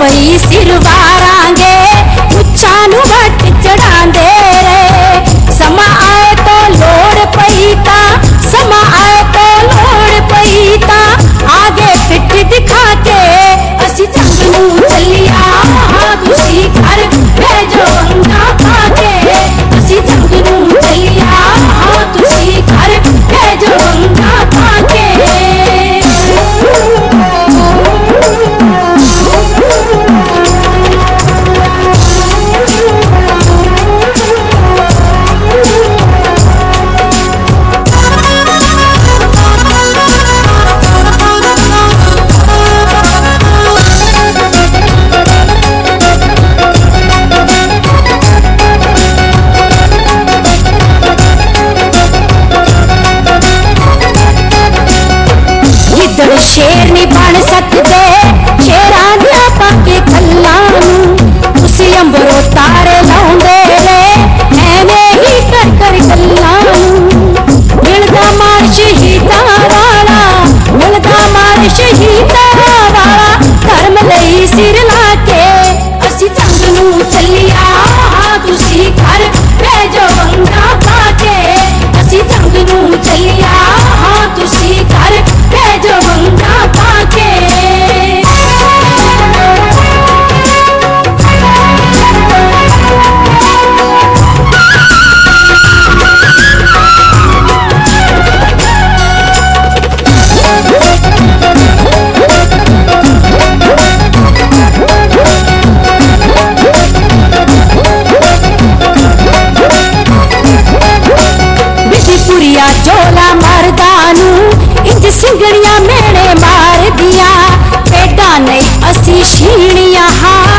పై సిరువా Yeah. ਜੋਲਾ ਮਰਦਾਂ ਨੂੰ ਇੰਜ ਸਿੰਗੜੀਆਂ ਮੇਣੇ ਮਾਰਦੀਆਂ। ਪੇਡਾਂ ਨਹੀਂ ਅਸੀਂ ਛੀਣੀਆਂ ਹਾਂ।